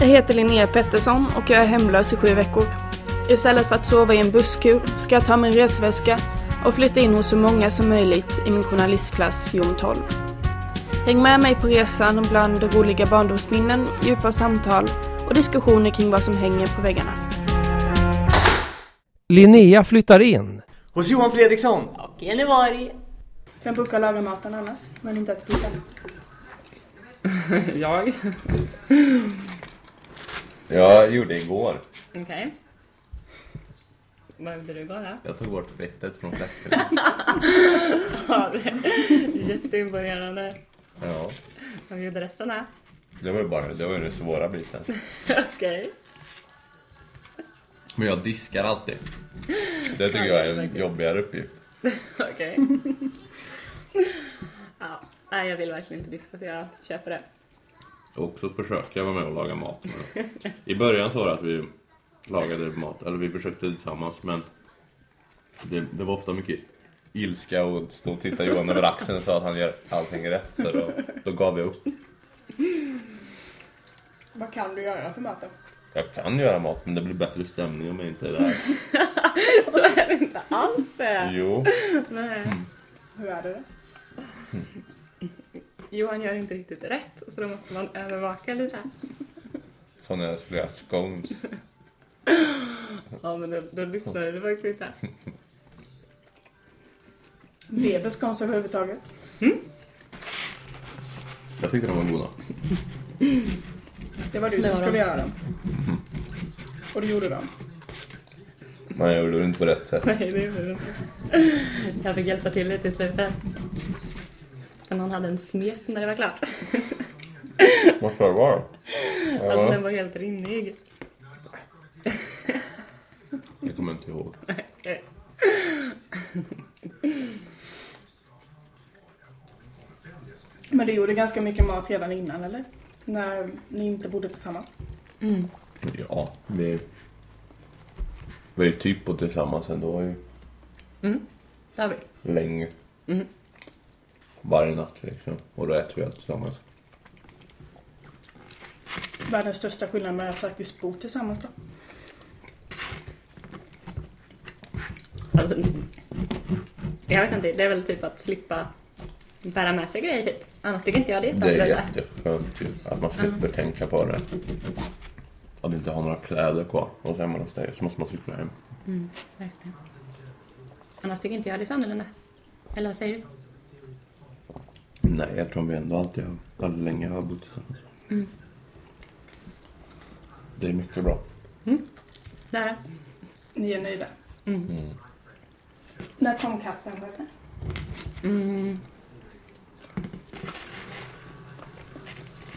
Jag heter Linnea Pettersson och jag är hemlös i sju veckor. Istället för att sova i en busskur ska jag ta min resväska och flytta in hos så många som möjligt i min journalistklass Jom 12. Häng med mig på resan bland roliga barndomsminnen, djupa samtal och diskussioner kring vad som hänger på väggarna. Linnea flyttar in. Hos Johan Fredriksson! Och Jenneborg. Vem brukar laga maten annars, men inte äta pizza? Jag. Jag gjorde igår. Okej. Vad gjorde du igår då? Jag tog bort fettet från fläsket. Ja, det är jätteimponerande. Ja, Vad gjorde resten då? det var ju bara det var ju den svåra biten. Okej. Men jag diskar alltid. Det tycker jag är en jobbigare uppgift. Okej. Ja, nej jag vill verkligen inte diska så jag köper det. Och så försökte jag vara med och laga mat. Men I början så var det att vi lagade mat, eller vi försökte tillsammans men det, det var ofta mycket ilska och stå och titta Johan över axeln och sa att han gör allting rätt. Så då, då gav jag upp. Vad kan du göra för maten? Jag kan göra mat men det blir bättre stämning om jag inte är där. Så är det inte alls det. Jo. Nej. Hur är det? Johan gör inte riktigt rätt så då måste man övervaka lite. Så när jag göra scones. Ja men då, då lyssnar du faktiskt inte. Lever scones överhuvudtaget? Jag tyckte de var goda. Det var du Det som skulle de. göra dem. Och du gjorde dem. Men jag gjorde det inte på rätt sätt. Nej det gjorde du inte. Jag fick hjälpa till lite i slutet. Men han hade en smet när det var klart. Vad ska det? Alltså den var helt rinnig. Det kommer jag inte ihåg. Men du gjorde ganska mycket mat redan innan, eller? När ni inte bodde tillsammans? Mm. Ja, vi... Vi är typ på tillsammans ändå ju Mm. Det har vi. länge. Mm. Varje natt liksom. Och då äter vi allt tillsammans. Vad är den största skillnaden med att faktiskt bo tillsammans då? Alltså, jag vet inte, det är väl typ att slippa bära med sig grejer typ. Annars tycker inte jag det är Det är jätteskönt ju. Att man slipper tänka på det. Att inte ha några kläder kvar. Och så är man hos dig så måste man cykla hem. Mm, verkligen. Annars tycker inte jag det är så annorlunda. Eller vad säger du? Nej, jag tror vi ändå alltid har, väldigt länge har bott tillsammans. Mm. Det är mycket bra. Där. Ni är nöjda? Mm. När kom katten förresten? Mm.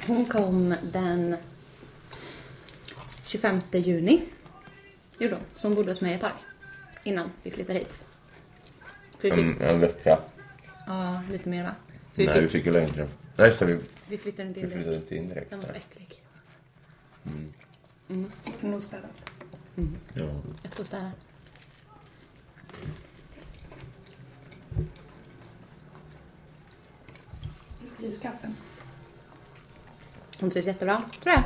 Hon kom den 25 juni. Gjorde hon. Så hon bodde hos mig ett tag. Innan vi flyttade hit. För vi fick, En, en vecka. ja, lite mer va? Vi, Nej, vi fick, fick ju längre. Nej, det, vi, vi flyttade inte vi in flyttade direkt. inte in direkt. Den var så där. äcklig. Nostädad. Ja. Jag tror sådär. Trivs katten? Hon trivs jättebra, tror jag.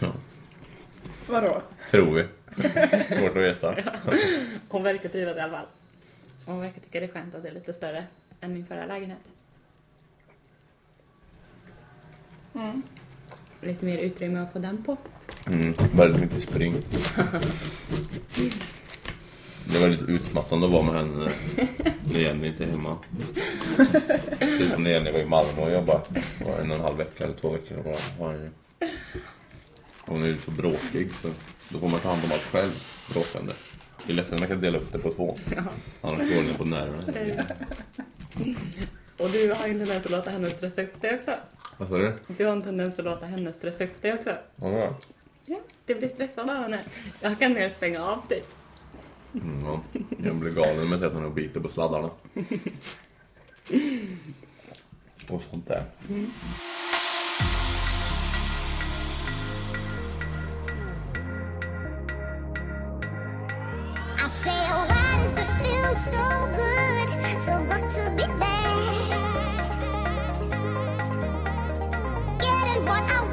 ja. Vadå? Tror vi. Svårt att veta. Hon verkar trivas i alla fall. Hon verkar tycka det är skönt att det är lite större än min förra lägenhet. Mm. Lite mer utrymme att få den på. Mm, väldigt mycket spring. Det är väldigt utmattande att vara med henne när- Jenny inte är hemma. Typ som när Jenny var i Malmö och jobbade. Var en och en halv vecka eller två veckor. Var- Hon är ju så bråkig så då får man ta hand om allt själv. Bråkande. Det är lättare när man kan dela upp det på två. Annars går det på nerverna. Och du har ju en tendens att låta henne stressa upp dig också. Vad sa du? Du har en tendens att låta henne stressa upp dig också. Ja, Ja, du blir stressad av henne. Jag kan mer stänga av dig. Mm, ja. Jag blir galen om jag sätter henne och biter på sladdarna. Och sånt där. I say, oh, why does it feel so good, so good to be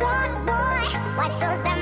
Getting what I want, boy. Why does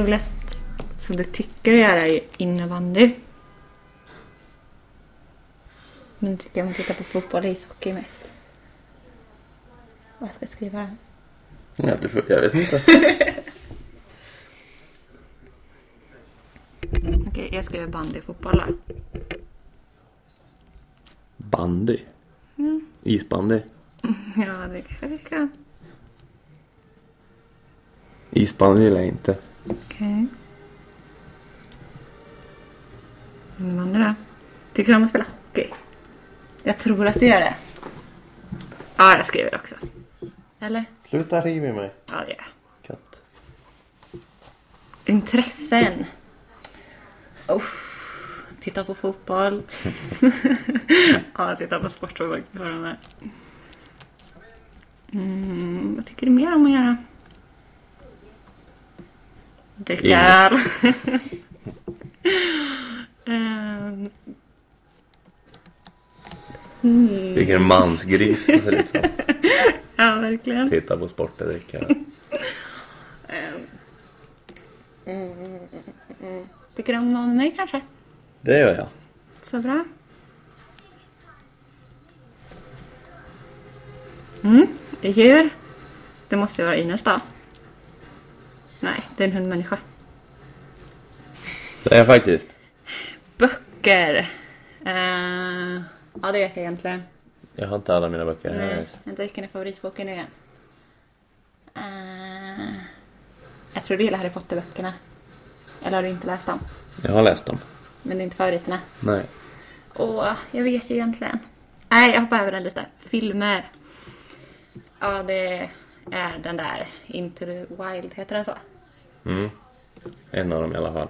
roligast som du tycker att göra är ju innebandy. Men tycker jag man tittar på fotboll och ishockey mest. Vad ska jag skriva då? Ja, du får, jag vet inte. Okej, jag skriver bandy och fotboll då. Bandy. Isbandy. Ja, det kanske vi kan. Isbandy gillar jag inte. Okej. Innebandy då? Tycker du om att spela hockey? Jag tror att du gör det. Ja, jag skriver också. Eller? Sluta riva i mig. Ja, det gör jag. Katt. Intressen. Uff. Titta på fotboll. ja, titta på sport. Mm, vad tycker du mer om att göra? Dricka öl. Ehm, Vilken mansgris det ser ut som. ja, verkligen. Titta på sport och dricka. Ehm, mm, mm, mm. Tycker du om mig kanske? Det gör jag. Så bra. Mm, djur. Det måste vara Ines då. Nej, det är en hundmänniska. Det är jag faktiskt. Böcker. Eh, ja, det vet jag egentligen. Jag har inte alla mina böcker. Nej, vänta, vilken är favoritboken nu igen? Eh, jag tror du gillar Harry Potter-böckerna. Eller har du inte läst dem? Jag har läst dem. Men det är inte favoriterna. Nej. Åh, jag vet ju egentligen. Nej, jag hoppar över den lite. Filmer. Ja, det är den där Into the Wild, heter den så? Mm. En av dem i alla fall.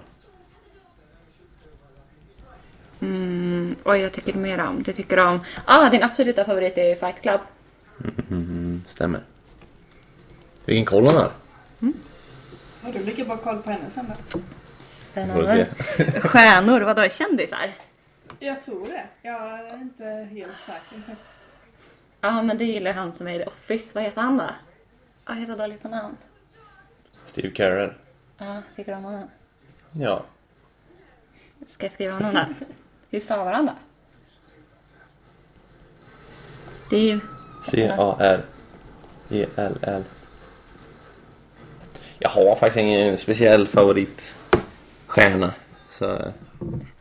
Mm, oj, jag tycker mer om. Du tycker om... Ah, din absoluta favorit är Fight Club. Mm, stämmer. Vilken koll hon har. Har du lika bra koll på henne sen då? Spännande. Stjärnor, vadå? Kändisar? Jag tror det. Jag är inte helt säker faktiskt. Ja, men du gillar han som är i The Office. Vad heter han då? Ja, jag är så dålig på namn. Steve Carell. Ja, tycker du om honom? Ja. Ska jag skriva honom då? Hur stavar han då? Steve. C-A-R-E-L-L. Jag har faktiskt ingen speciell favoritstjärna. Så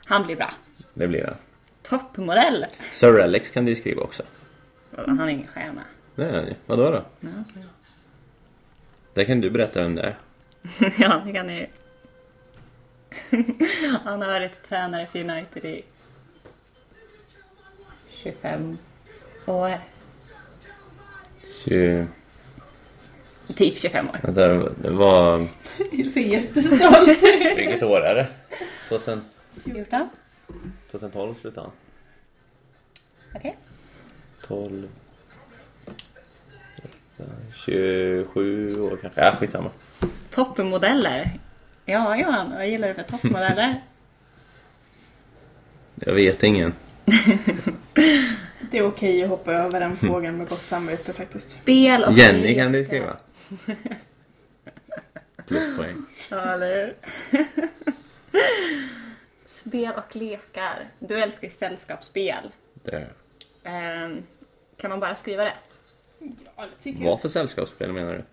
Han blir bra. det blir det. Toppmodell. Sir Alex kan du ju skriva också. Vadå, Han är ingen stjärna. Det är han ju. Vadå då? Ja, Det kan du berätta vem det är. ja det kan ni ju. Han har varit tränare för United i 25 år. Tju... Typ 25 år. Vänta, det var... Jag ser jättestolt ut. Vilket år är det? 2000... 14? 2012 slutade han. Okej. 12... 27 år kanske. Ja, skitsamma. Toppmodeller. Ja, Johan, vad gillar du för toppmodeller? Jag vet ingen. Det är okej att hoppa över den frågan med gott samvete faktiskt. Spel och Jenny kan du skriva. Pluspoäng. Ja, eller hur? Spel och lekar. Du älskar ju sällskapsspel. Det. Ehm, kan man bara skriva det? Ja, det tycker Vad för sällskapsspel menar du?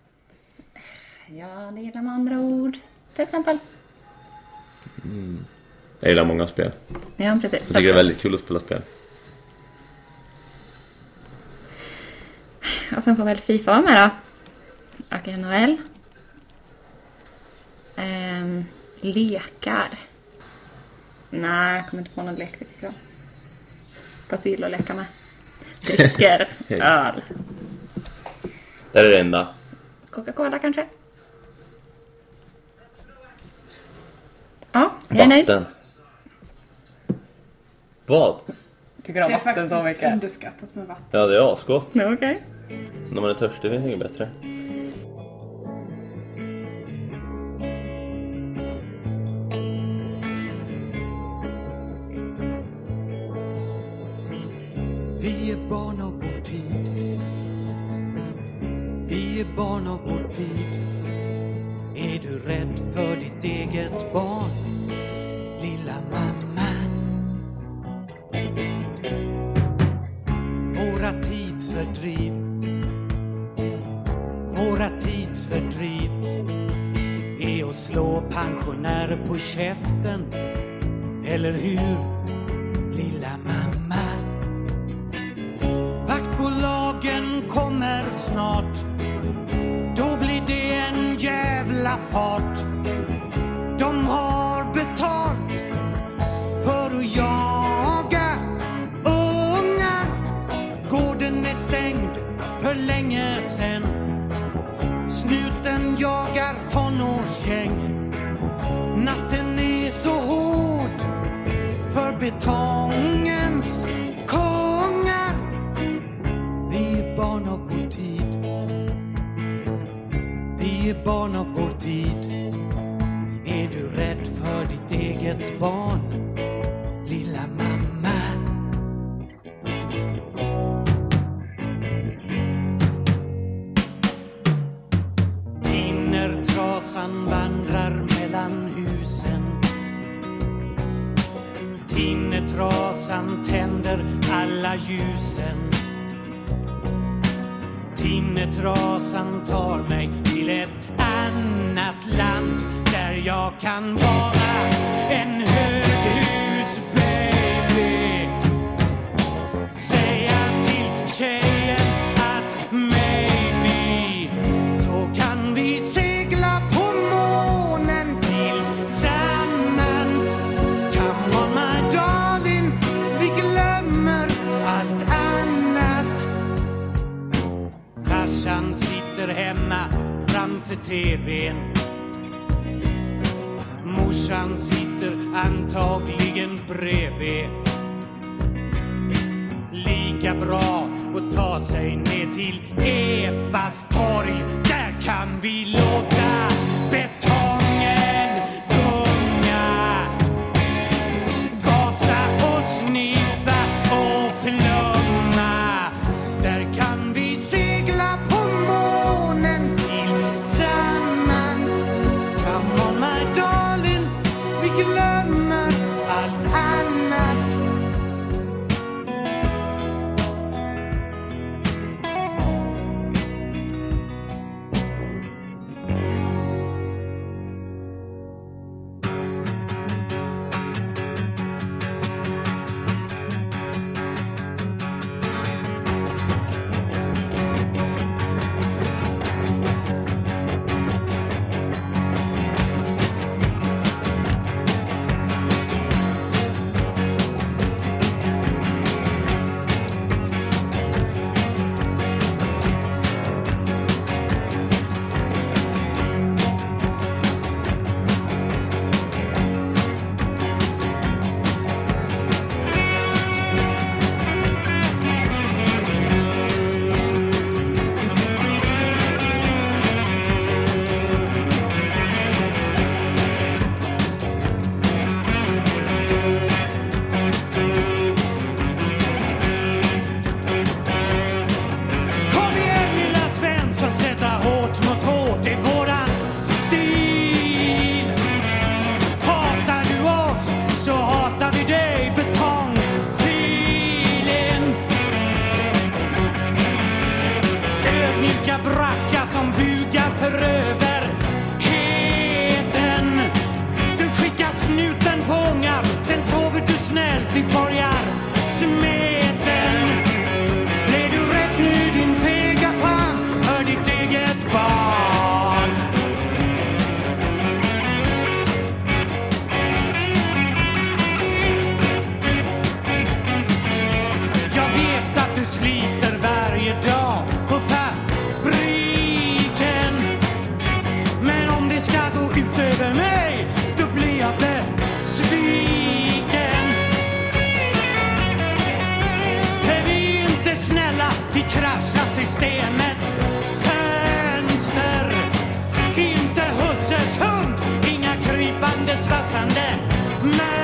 Ja, det gillar med andra ord. Till exempel. Jag gillar många spel. Ja, precis. Jag tycker det är väldigt kul att spela spel. Och sen får väl Fifa vara med då. Och NHL. Ehm, lekar. Nej, jag kommer inte på någon lek vi tycker. Fast vi gillar att leka med. Dricker öl. Det är det enda. Coca-Cola kanske? Ja, jag är nöjd. Vatten. Vad? Tycker om Det är vatten så faktiskt mycket. underskattat med vatten. Ja, det är asgott. Okej. När man är törstig finns det inget bättre. ett barn, lilla mamma. Våra tidsfördriv, våra tidsfördriv är att slå pensionärer på käften, eller hur, lilla mamma? Vaktbolagen kommer snart, då blir det en jävla fart sen. Snuten jagar tonårsgäng. Natten är så hård för betongens kungar. Vi är barn av vår tid. Vi är barn av vår tid. Är du rädd för ditt eget barn? TV. Lika bra att ta sig ner till Ebbas torg. Där kan vi låta föröverheten. Du skickar snuten på ångan, sen sover du snällt i man.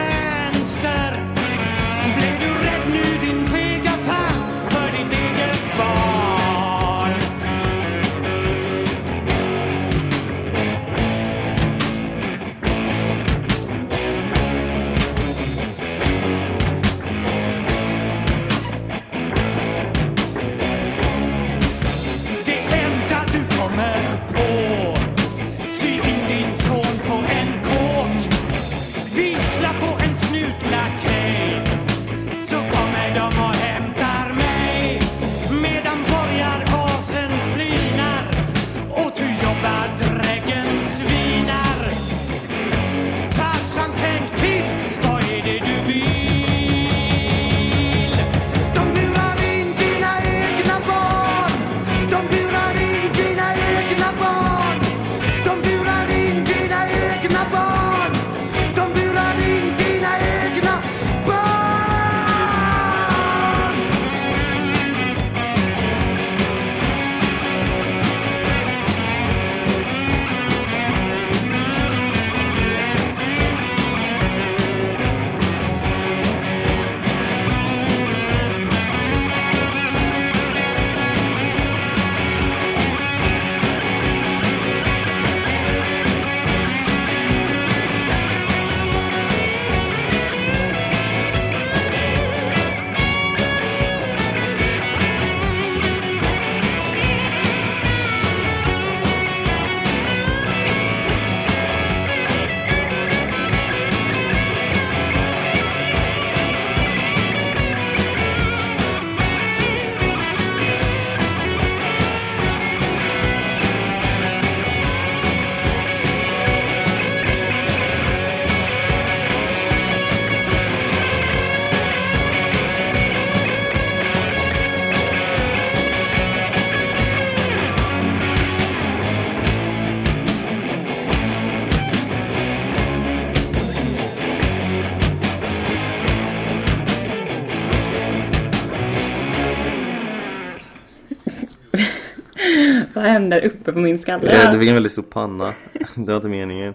Händer uppe på min skalle? Eh, Du fick en väldigt stor panna. Det var inte meningen.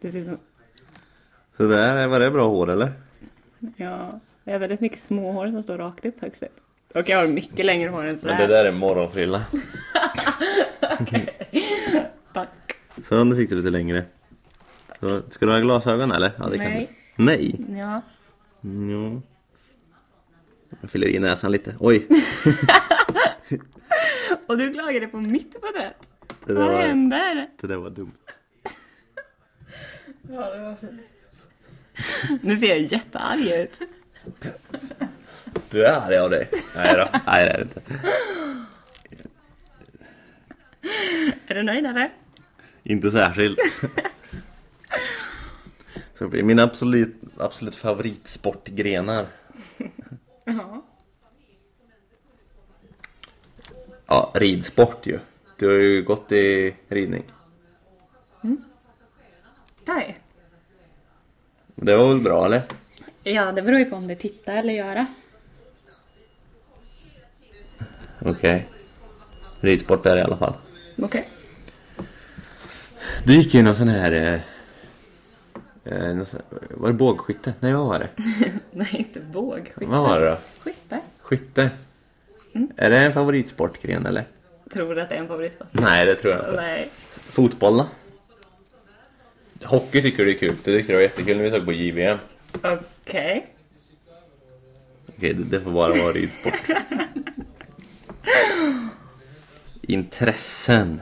Det ser som... Så där, var det bra hår eller? Ja, jag har väldigt mycket småhår som står rakt upp högst upp. Och jag har mycket längre hår än Men sådär. det där är morgonfrilla. Tack. Så nu fick du lite längre. Så, ska du ha glasögon eller? Ja, det kan Nej. du. Nej. Ja. Jo. Jag fyller i näsan lite. Oj. Och du klagade på mitt porträtt. Det Vad var, händer? det där var dumt. Ja, det var fint. Nu ser jag jättearg ut. Du är arg av dig. Nej då. Nej det är det inte. Är du nöjd eller? Inte särskilt. Så det blir min absolut, absolut favoritsportgrenar. Ja. Ja, ridsport ju. Du har ju gått i ridning. Nej. Det var väl bra eller? Ja, det beror ju på om det är titta eller göra. Okej. Ridsport är det i alla fall. Okej. Du gick ju någon sån här... Eh, eh, någon sån, var det bågskytte? Nej vad var det? Nej, inte bågskytte. Vad var det då? Skytte. Skytte? Är det en favoritsportgren eller? Tror du att det är en favoritsport? Nej det tror jag inte. Nej. Fotboll då? Hockey tycker du är kul. Det tyckte du var jättekul när vi såg på JVM. Okej. Okej, det, det får bara vara ridsport. intressen.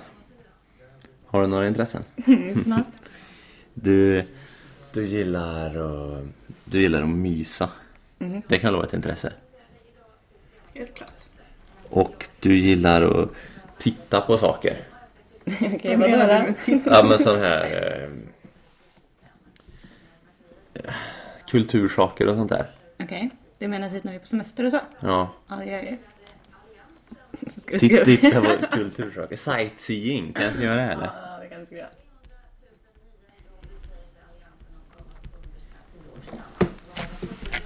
Har du några intressen? Knappt. Du, du gillar att, du gillar att mysa. Det kan vara ett intresse. Helt klart. Och du gillar att titta på saker. Okej, vadå då? Ja men sån här eh, kultursaker och sånt där. Okej. Du menar typ när vi är på semester och så? Ja. Ja, det gör jag. Vi Titta, titta på kultursaker. Sightseeing, kan jag göra det eller? Ja, det kan vi skriva.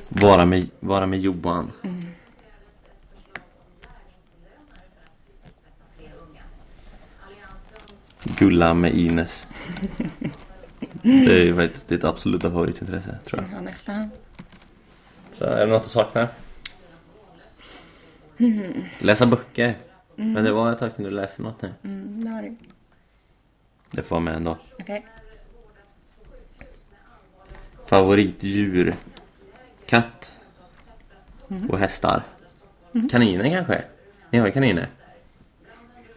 Vara med, vara med Johan. Gulla med Ines. Det är ju faktiskt ditt absoluta favoritintresse tror jag. Ja, nästan. Så är det något du saknar? Läsa böcker. Men det var ett tag sedan du läste något nu. Mm, det har du. Det får vara med ändå. Okej. Favoritdjur? Katt? Mm. Och hästar? Kaniner kanske? Ni har ju kaniner?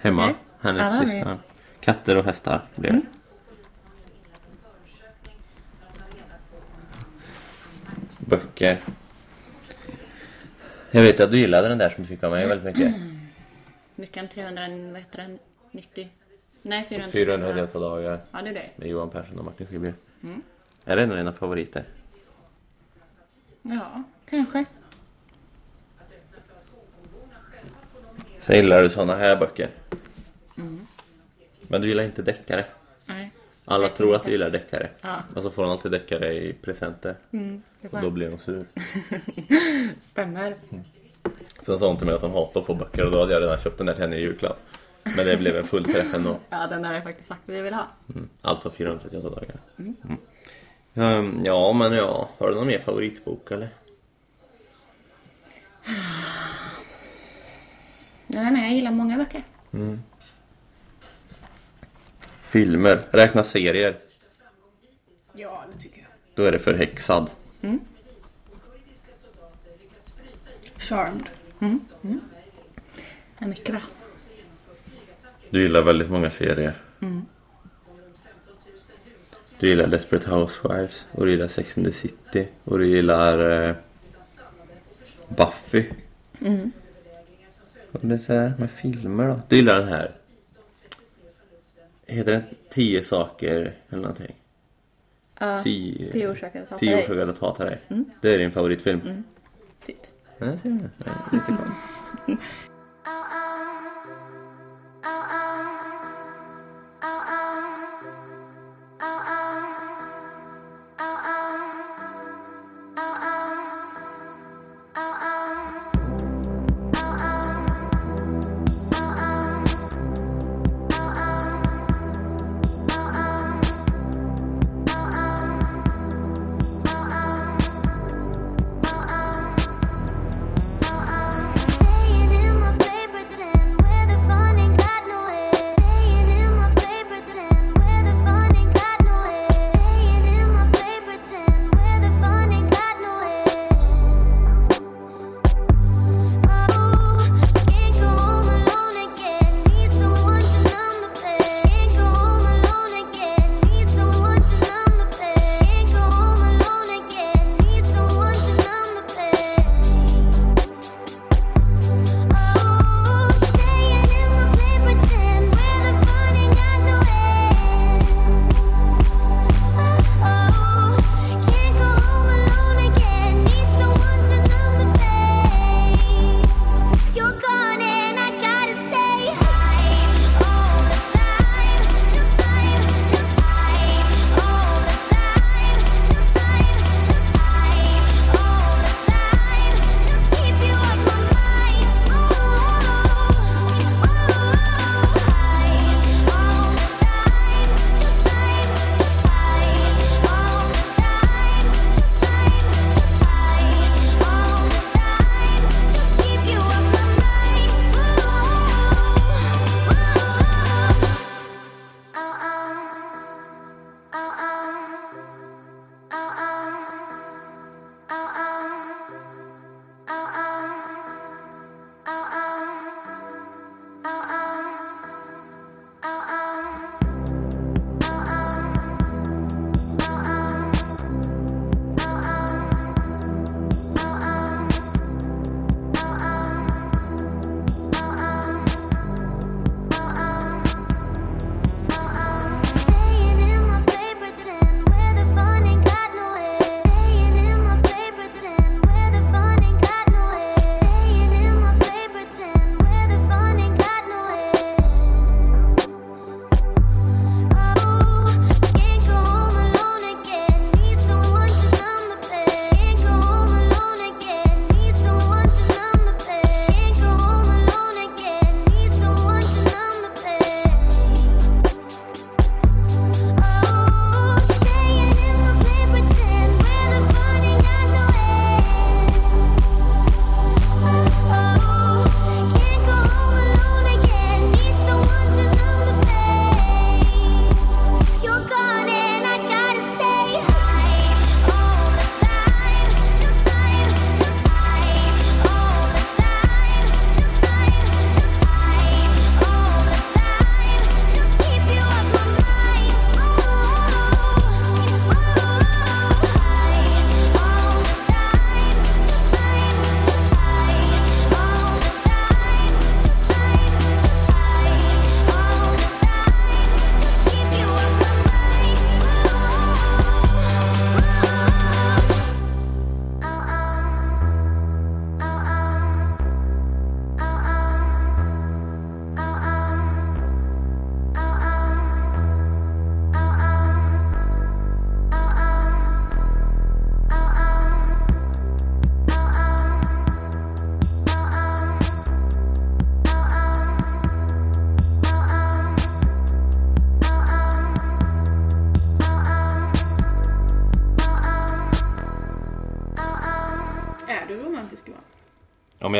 Hemma? Det Hennes syskon. Katter och hästar blir det. Böcker. Jag vet att du gillade den där som du fick av mig väldigt mycket. Lyckan 300, vad heter den? 90? Nej, 400. 498 dagar Ja, det är det. med Johan Persson och Martin Schibbye. Mm. Är det en av dina favoriter? Ja, kanske. Så gillar du såna här böcker. Mm. Men du gillar inte deckare. Nej. Alla tror att inte. du gillar deckare. Ja. Och så får de alltid deckare i presenter. Mm, Och då blir de sur. Stämmer. Sen sa hon till mig att hon hatar att få böcker och då hade jag redan köpt den där till henne i julklapp. Men det blev en full träff ändå. Ja, den har jag faktiskt sagt att jag vill ha. Mm. Alltså 438 dagar. Mm. Ehm, ja, men ja. Har du någon mer favoritbok eller? Nej, nej, jag gillar många böcker. Filmer. Räkna serier. Ja, det tycker jag. Då är det förhäxad. Charmed. Det är mycket bra. Du gillar väldigt många serier. Du gillar Desperate Housewives och du gillar Sex and the City och du gillar eh, Buffy. Och det är så här med filmer då. Du gillar den här. Heter den Tio saker eller någonting? Ja, Tio, tio orsaker att hata tio dig. orsaker att hata dig. Det är din favoritfilm? typ. Ja, jag ser det. Ja, lite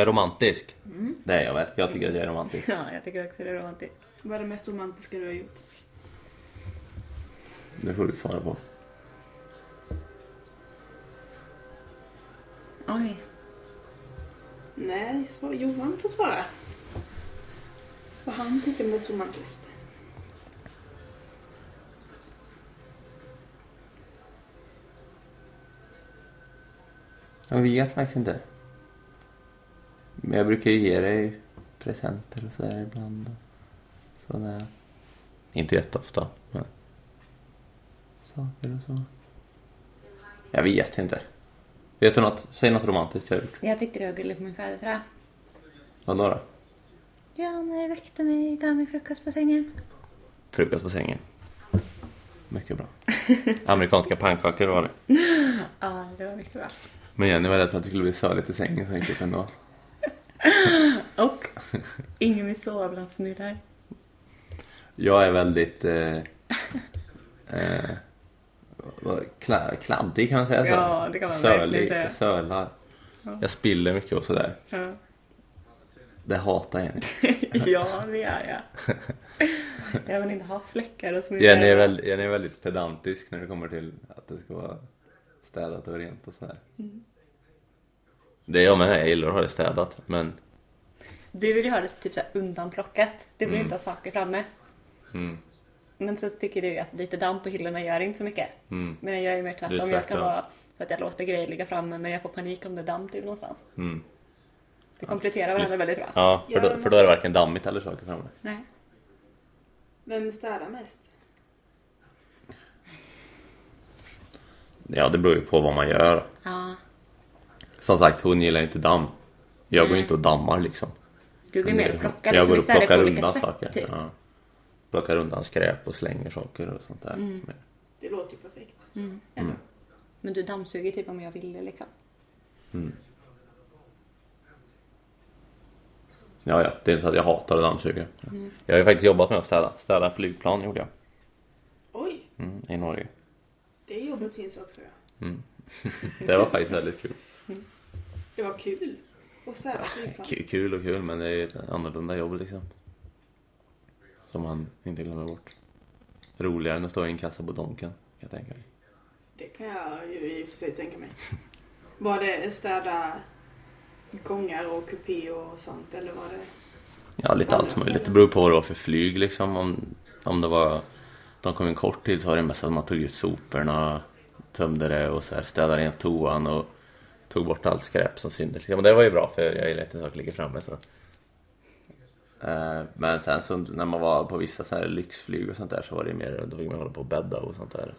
är romantisk? Det är jag väl. Jag tycker att jag är romantisk. Ja, jag tycker också det är romantiskt. Vad är det mest romantiska du har gjort? Det får du svara på. Oj. Nej, svar, Johan får svara. Vad han tycker är mest romantiskt. Jag vet faktiskt inte. Men jag brukar ju ge dig presenter och sådär ibland. Sådär. Inte jätteofta, men... Saker och så. Jag vet inte. Vet du något? Säg något romantiskt jag har gjort. Jag tyckte det var gulligt på min födelsedag. Vadå då? Ja, när du väckte mig gav mig frukost på sängen. Frukost på sängen. Mycket bra. Amerikanska pannkakor var det. Ja, det var mycket bra. Men Jenny var rädd för att det skulle bli söligt i sängen så enkelt ändå. Ingen vill sova bland smulor. Jag är väldigt eh, eh, kla, kladdig kan man säga så? Ja, det kan man verkligen säga. Sölar. Jag spiller mycket och sådär. Ja, Det hatar Jenny. ja det är jag. Jag vill inte ha fläckar och smulor. Jenny är, väl, Jenny är väldigt pedantisk när det kommer till att det ska vara städat och rent och sådär. Mm. Det är jag med, jag gillar att ha det städat men Du vill ju ha det typ så här undanplockat. Du vill Mm. inte ha saker framme. mm, Men så tycker du att lite damm på hyllorna gör inte så mycket. mm, Men jag är mer Du är tvärtom. Jag kan vara så att jag låter grejer ligga framme men jag får panik om det är damm typ någonstans. mm. Det kompletterar varandra väldigt bra. Ja, för då, för då är det varken dammigt eller saker framme. Nej. Vem städar mest? Ja, det beror ju på vad man gör. Ja. Som sagt, hon gillar inte damm. Jag går ju inte och dammar liksom. Du går mer och plockar Jag liksom går och istället plockar på olika undan sätt saker. typ. Ja. Plockar undan skräp och slänger saker och sånt där. Mm. Det låter ju perfekt. Mm. Mm. Men du dammsuger typ om jag ville liksom. Ja, ja. Det är inte så att jag hatar att dammsuga. Mm. Jag har ju faktiskt jobbat med att städa. Städa flygplan gjorde jag. Oj, Mm, I Norge. det jobbet finns också ja. Det var faktiskt väldigt kul. Det var kul att städa flygplan. K- Kul och kul men det är ett annorlunda jobb liksom. Som man inte glömmer bort. Roligare än att stå i en kassa på Donken. Kan jag tänka mig. Det kan jag ju i och för sig tänka mig. Var det städa gångar och kupé och sånt eller var det... Ja, lite allt möjligt. Det beror på vad det var för flyg liksom. Om, om det var... De kom en kort tid så var det mest att man tog ut soporna, tömde det och så här städade rent toan och tog bort allt skräp som syntes. Ja, men det var ju bra för jag gillar inte saker ligger framme så. Eh, Men sen så när man var på vissa så här lyxflyg och sånt där så var det mer, då fick man hålla på och bädda och sånt där.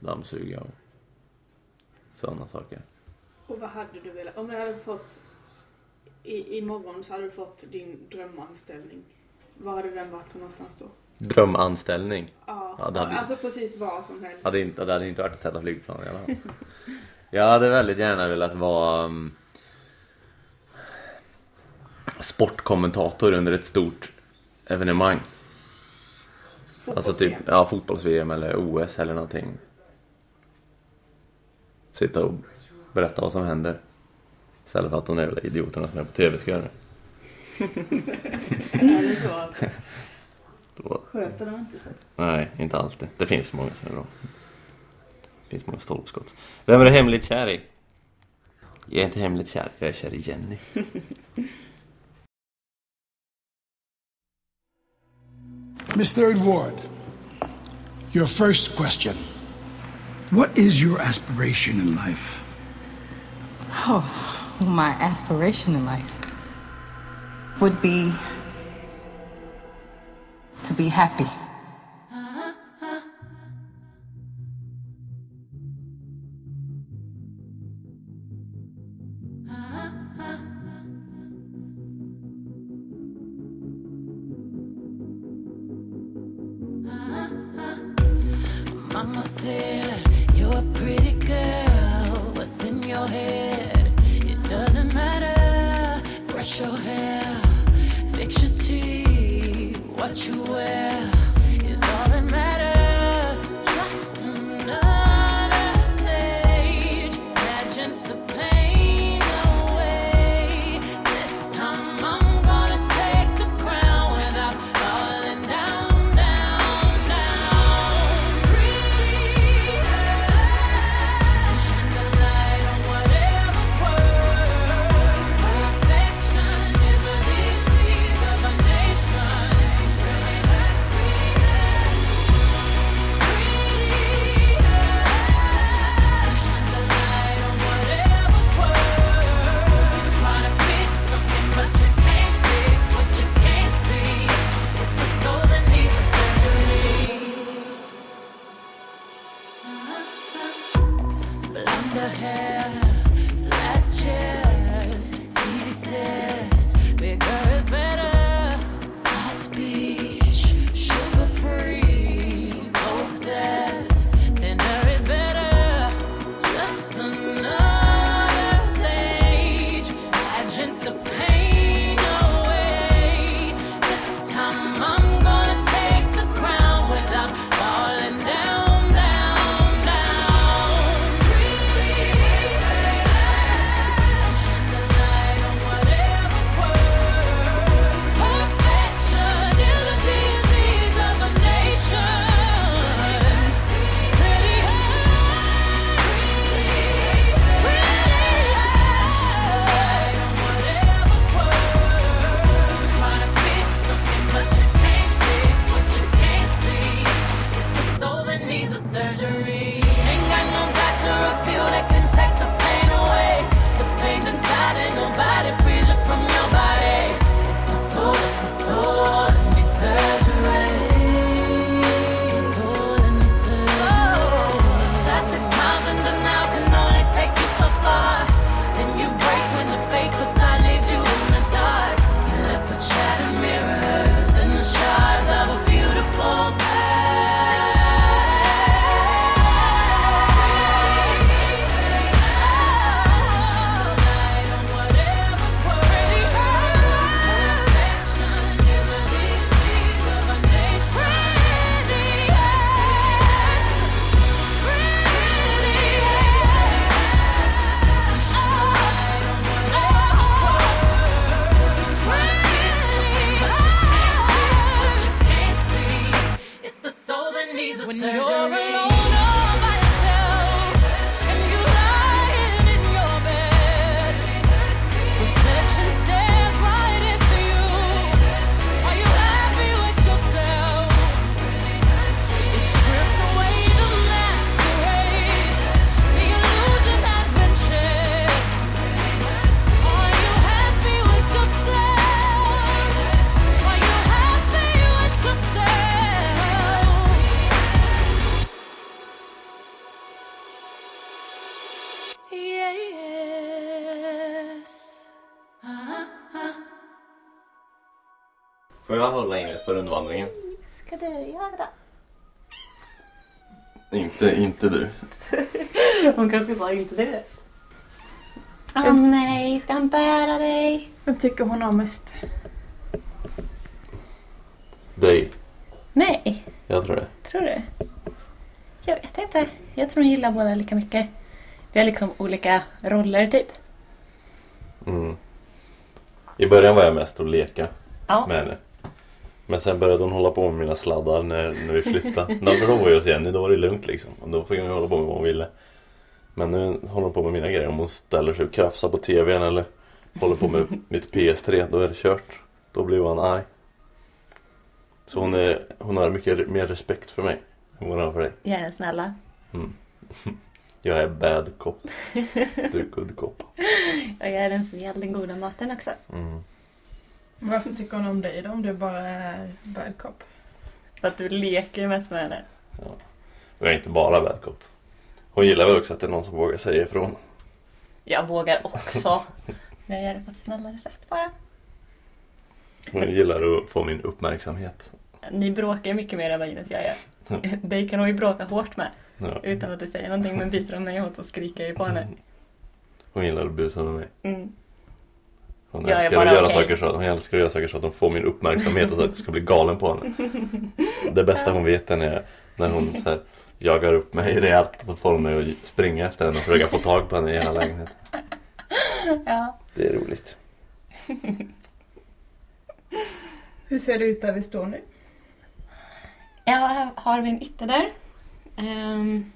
Dammsuga och sådana saker. Och vad hade du velat... Om du hade fått... I, imorgon så hade du fått din drömanställning. Var hade den varit för någonstans då? Drömanställning. Ja, Ja, det hade- alltså precis vad som helst. Hade inte, det hade inte varit att sätta flygplan i alla fall. Jag hade väldigt gärna velat vara um, sportkommentator under ett stort evenemang. Alltså typ ja, fotbolls-VM eller OS eller någonting. Sitta och berätta vad som händer. Istället för att de jävla idioterna som är på TV ska göra det. Sköter de inte sig? nej, inte alltid. Det finns många som är bra. Det finns många stolpskott. Vem är du hemligt kär i? Jag är inte hemligt kär, jag är kär i Jenny. Miss Third Ward, your first question. What is your aspiration in life? Oh, my aspiration in life would be to be happy. Jag hålla Ines på rundvandringen? Ska du göra Inte, inte du. det? Hon kanske sa inte det. Åh nej, ska han bära dig? Vem tycker hon om mest? Dig. Nej, Jag tror det. tror du? Jag vet inte. Jag tror hon gillar båda lika mycket. Vi har liksom olika roller typ. Mm. I början var jag mest att leka Ja. med henne. Men sen började hon hålla på med mina sladdar när, när vi flyttade. då var jag hos Jenny, då var det lugnt liksom. Och då fick hon hålla på med vad hon ville. Men nu håller hon på med mina grejer. Om hon ställer sig och krafsar på tvn eller håller på med mitt PS3, då är det kört. Då blir hon arg. Så hon, är, hon har mycket mer respekt för mig än vad hon har för dig. Jag är snälla. Mm. Jag är bad cop. Du är good cop. Och jag är den som ger den goda maten också. Mm. Varför tycker hon om dig då om du bara är bad cop? För att du leker ju mest med henne. Och jag är inte bara bad cop. Hon gillar väl också att det är någon som vågar säga ifrån. Jag vågar också. Men jag gör det på ett snällare sätt bara. Hon gillar att få min uppmärksamhet. Ni bråkar ju mycket mer än vad Ines jag gör. Dig kan hon ju bråka hårt med. Ja. Utan att du säger någonting men byter hon mig åt så skriker jag ju på henne. Hon gillar att busa med mig. Mm. Hon Jag älskar, bara att göra okej. saker så, hon älskar att göra saker så att hon får min uppmärksamhet och så att jag ska bli galen på henne. Det bästa hon vet är när, när hon så här, jagar upp mig rejält och så får hon mig att springa efter henne och försöka få tag på henne i hela lägenheten. Ja. Det är roligt. Hur ser det ut där vi står nu? Jag har min ytterdörr. Um,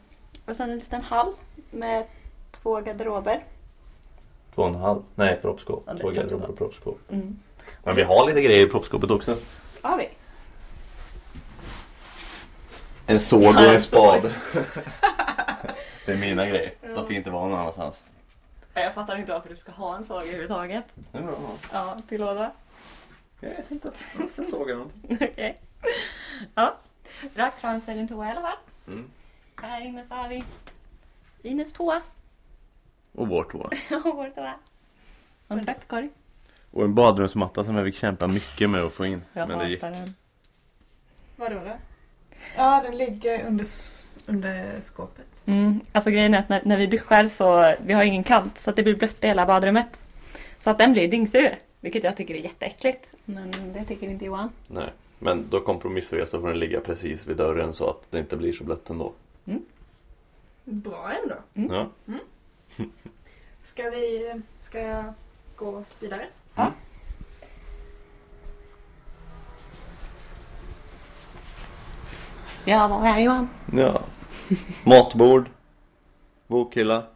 och sen en liten hall med två garderober. Två och en halv, nej proppskåp. Ja, Två garderober och proppskåp. Mm. Men vi har lite grejer i proppskåpet också. Har vi? En såg och en spade. det är mina grejer. De får inte vara någon annanstans. Jag fattar inte varför du ska ha en såg överhuvudtaget. Det är bra. Ja, till låda. Jag vet inte. Jag ska såga någon. Okej. Ja. Rakt fram så är det en toa i alla fall. Mm. Här inne så har vi Ines toa. Och vår toa. Och vår toa. Och en tvättkorg. Och en badrumsmatta som jag fick kämpa mycket med att få in. Jag Men det gick. den. Vadå då? Ja, den ligger under, under skåpet. Mm. Alltså grejen är att när, när vi duschar så vi har ingen kant så att det blir blött i hela badrummet. Så att den blir dyngsur. Vilket jag tycker är jätteäckligt. Men det tycker inte Johan. Nej. Men då kompromissar vi så får den ligga precis vid dörren så att det inte blir så blött ändå. Bra ändå. Ja. Ska vi... Ska jag gå vidare? Ja, vad är Johan? ja. Matbord. Bokhylla.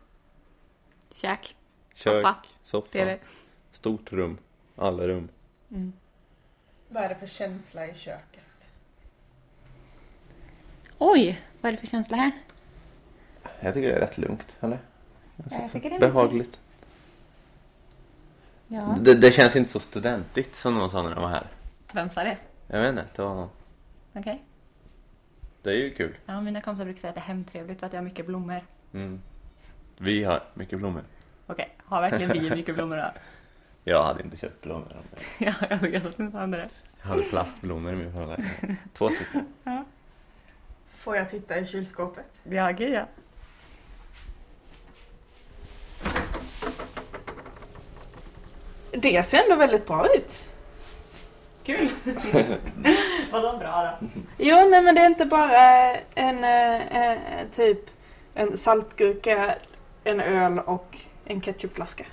Kök. Kök. Soffa. Soffa. TV. Stort rum. Alla rum. Vad är det för känsla i köket? Oj, vad är det för känsla här? Jag tycker det är rätt lugnt. Eller? Det Behagligt. Ja. Det, det känns inte så studentigt som någon sa när de var här. Vem sa det? Jag vet inte. Det var någon. Okej. Det är ju kul. Ja, mina kompisar brukar säga att det är hemtrevligt för att jag har mycket blommor. Mm. Vi har mycket blommor. Okej, har verkligen vi mycket blommor då? Jag hade inte köpt blommor. om det. ja, jag vet att ni sa det. Jag hade plastblommor i min förra lägenhet. Två stycken. Får jag titta i kylskåpet? Ja, gud ja. Det ser ändå väldigt bra ut. Kul. Vadå bra då? Jo, nej men det är inte bara en eh, eh, typ en saltgurka, en öl och en ketchupflaska.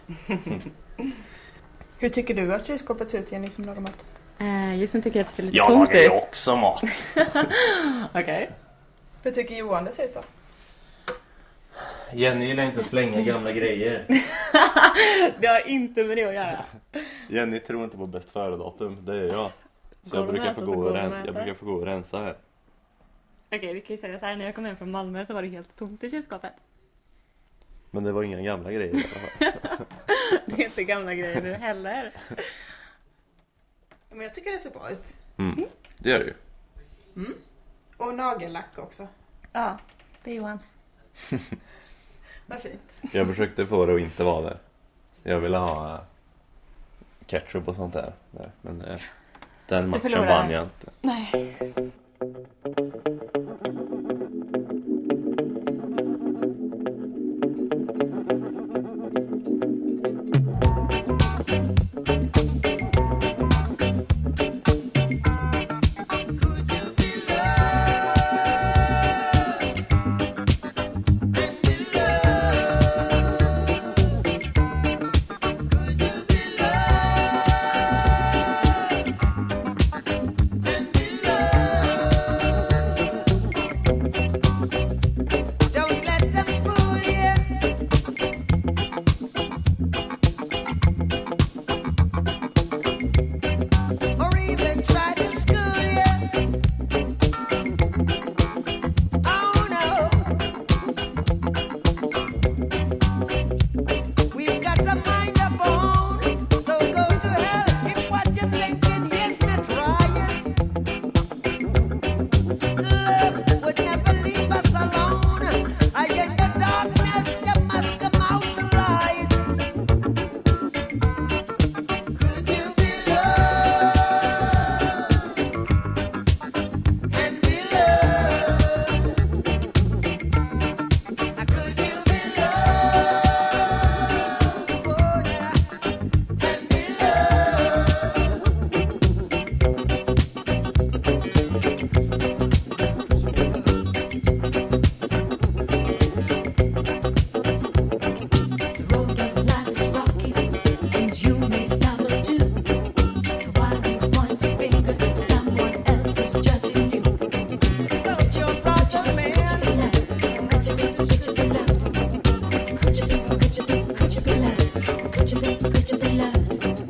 Hur tycker du att kylskåpet ser ut Jenny som lagar mat? Eh, just nu tycker jag att det ser lite Jag tomt lagar ju ut. också mat. Okej. Hur tycker Johan det ser ut då? Jenny gillar inte att slänga gamla grejer. Det har inte med det att göra. Jenny tror inte på bäst före-datum. Det är jag. Så jag brukar, få gå och de ren- äta. jag brukar få gå och rensa här. Okej, vi kan ju säga så här. När jag kom hem från Malmö så var det helt tomt i kylskåpet. Men det var inga gamla grejer. i alla fall. Det är inte gamla grejer nu heller. Men jag tycker det ser bra ut. Mm. Det gör det ju. Och nagellack också. Ja, det är Johans. Vad fint. Jag försökte få det att inte vara där. Jag ville ha ketchup och sånt där. Men eh, den matchen vann jag inte. Nej. to be loved.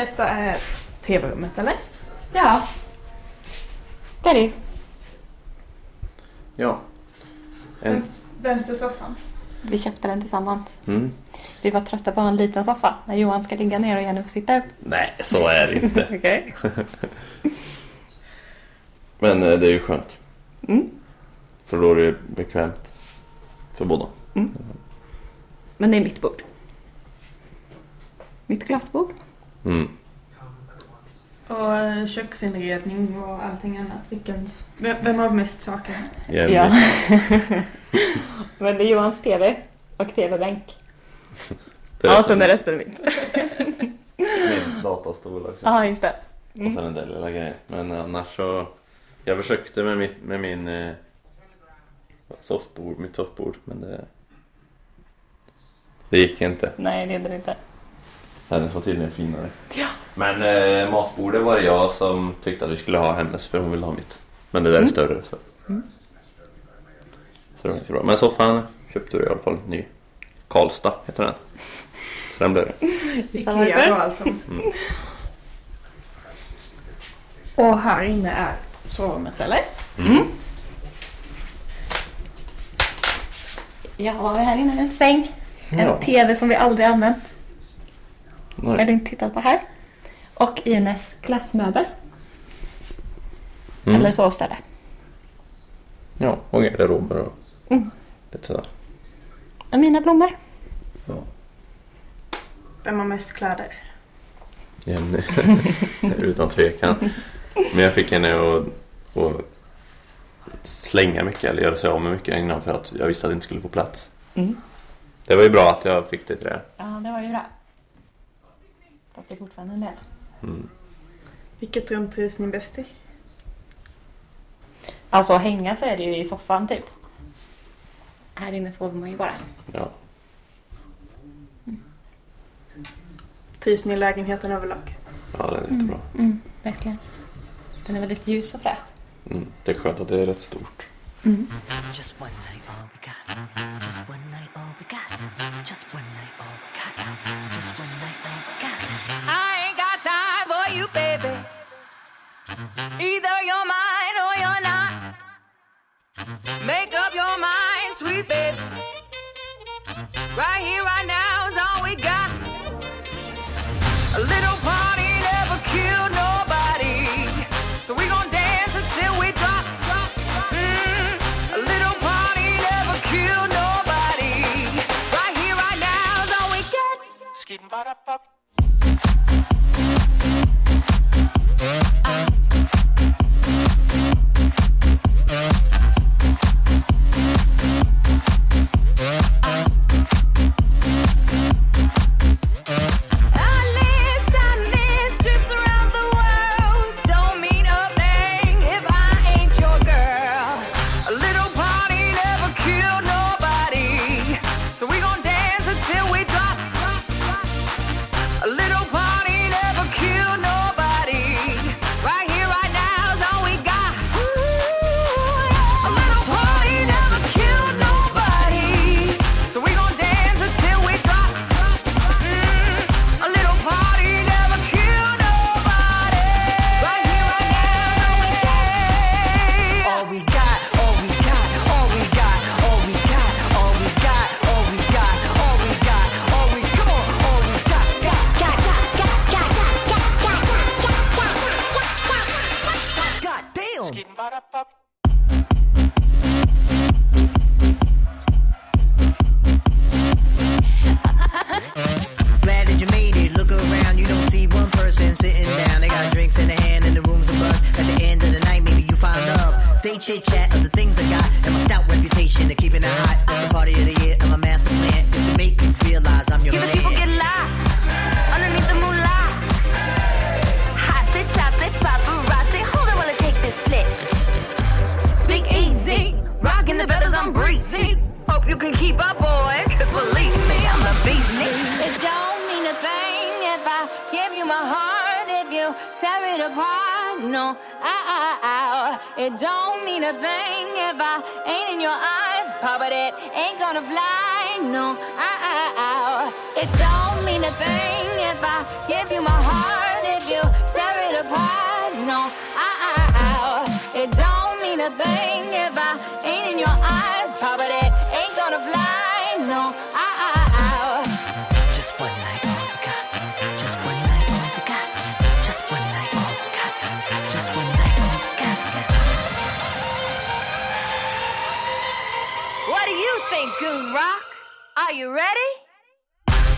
Detta är tv-rummet, eller? Ja. Det är det. Ja. En... Vems är soffan? Vi köpte den tillsammans. Mm. Vi var trötta på en liten soffa när Johan ska ligga ner och Jenny får sitta upp. Nej, så är det inte. Okej. Men eh, det är ju skönt. Mm. För då är det bekvämt för båda. Mm. Men det är mitt bord. Mitt glasbord. Mm. Och eh, köksinredning och allting annat. Vilkens, vem har mest saker? Jenny. Ja. Men det är Johans TV och TV-bänk. Ja, och sen är resten mitt. Min datastol också. Ja, just det. Mm. Och sen en del lilla grejer. Men annars så... Jag försökte med, mitt, med min... Eh, softbord, mitt soffbord, men det... Det gick inte. Nej, det gjorde det inte. Hennes var tydligen finare. Ja. Men eh, matbordet var det jag som tyckte att vi skulle ha hennes för hon ville ha mitt. Men det där är mm. större så. Mm. Så det var inte bra. Men soffan köpte du i alla fall ny. Karlstad heter den. Så den blev det. Ikea då alltså. Mm. Och här inne är sovrummet eller? Mm. mm. Ja, vad har vi här inne? En säng. En ja. TV som vi aldrig använt. Nej. Eller inte tittat på här. Och Ines glassmöbel. Mm. Eller sovställe. Ja, och garderober och Mm. lite sådär. Och mina blommor. Ja. Vem har mest kläder? Jenny. Utan tvekan. Men jag fick henne att, att slänga mycket eller göra sig av med mycket innan för att jag visste att det inte skulle få plats. Mm. Det var ju bra att jag fick det till det. Ja, det var ju bra. Det är fortfarande en del. Mm. Vilket rum trivs ni bäst i? Alltså hänga så är det ju i soffan typ. Här inne sover man ju bara. Ja. Trivs ni i lägenheten överlag? ja, det är jättebra. Mm, verkligen. Den är väldigt ljus och fräsch. Mm. Det är skönt att det är rätt stort. Mm-hmm. Just one night, all we got. Just one night, all we got. Just one night, all we got. Just one night, all we got. I ain't got time for you, baby. Either you're mine or you're not. Make up your mind, sweet baby. Right here, right now is all we got. A little Bada da.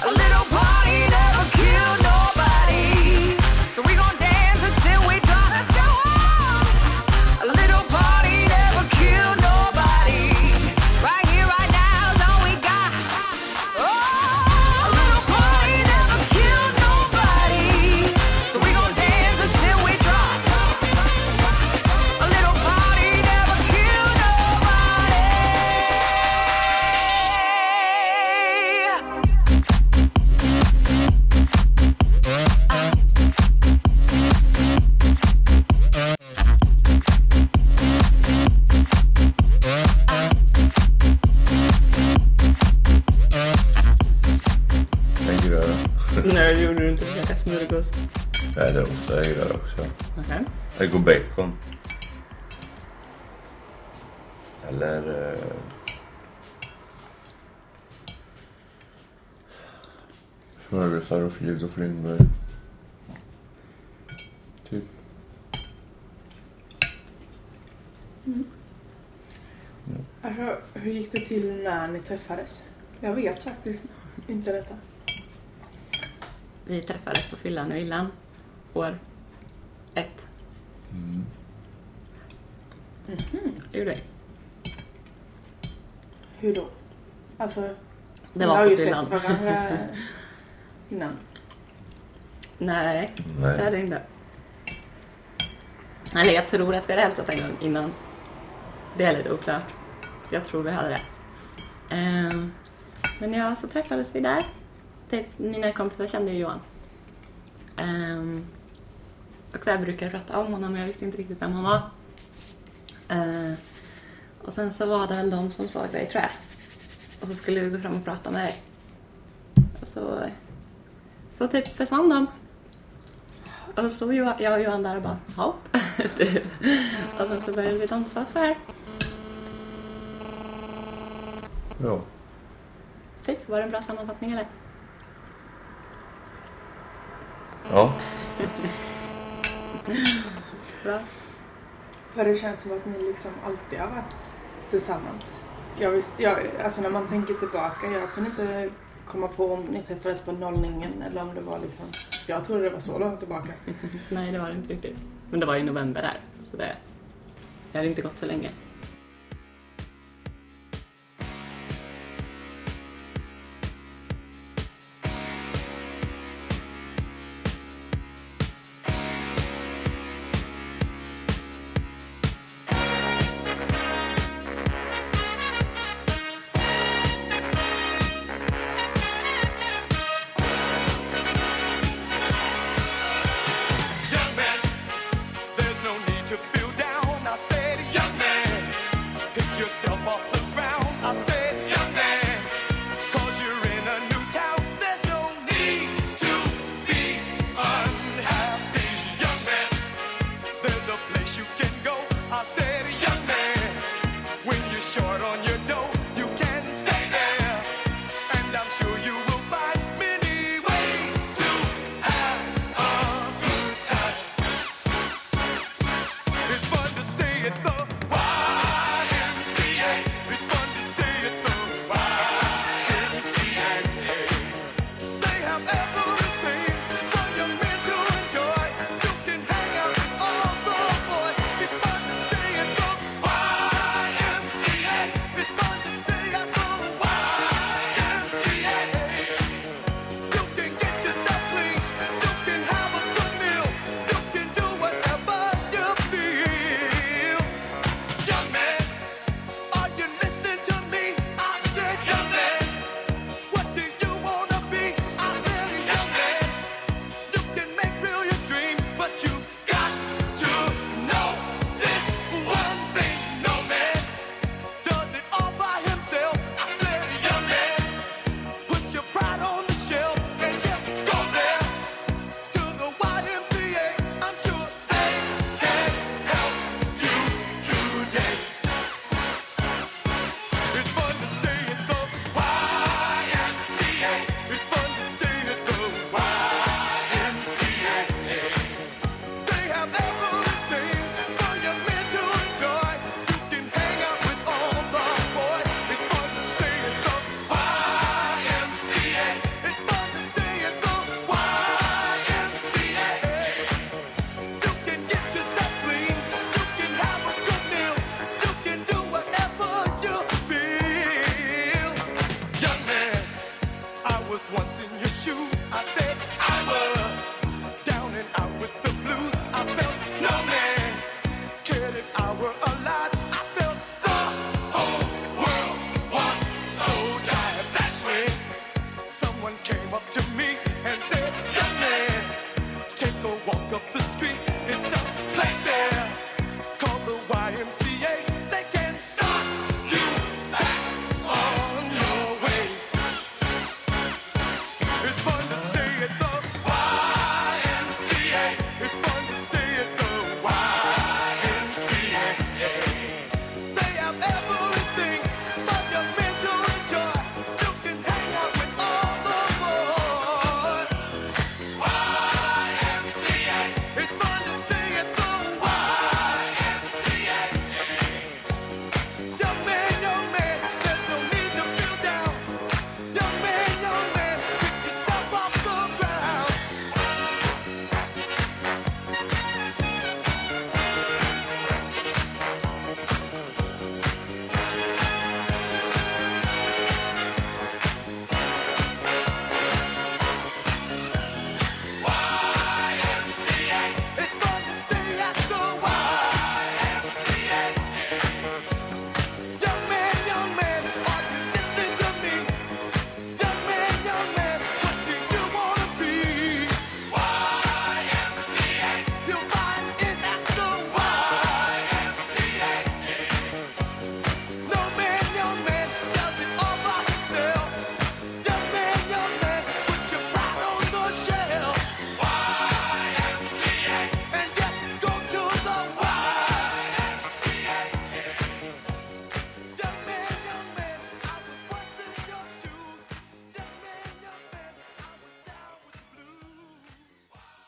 A little Ägg och bacon. Eller... Eh... Smörgåsar och flygel och flingor. Typ. Alltså, hur gick det till när ni träffades? Jag vet faktiskt inte detta. Vi träffades på fyllan i villan. År ett. Mm. Det gjorde vi. Hur då? Alltså, Det var har på ju fyllan. sett varandra innan. Nej, Nej. det hade jag inte. Eller jag tror att vi hade hälsat en gång innan. Det är lite oklart. Jag tror vi hade det. Ehm, men ja, så träffades vi där. Typ, mina kompisar kände ju Johan. Ehm, och så här brukade prata om honom men jag visste inte riktigt vem han var. Ehm, och sen så var det väl de som såg dig tror jag. Och så skulle vi gå fram och prata med dig. Och så, så typ försvann de. Och så stod jag och Johan där och bara hopp. typ. Och sen så började vi dansa så här. Ja. Typ, var det en bra sammanfattning eller? Ja. Bra. För det känns som att ni liksom alltid har varit tillsammans. Jag visste, jag, alltså när man tänker tillbaka, jag kunde inte komma på om ni träffades på nollningen eller om det var liksom... Jag trodde det var så långt tillbaka. Nej, det var det inte riktigt. Men det var i november där. Så det, det hade inte gått så länge. came up to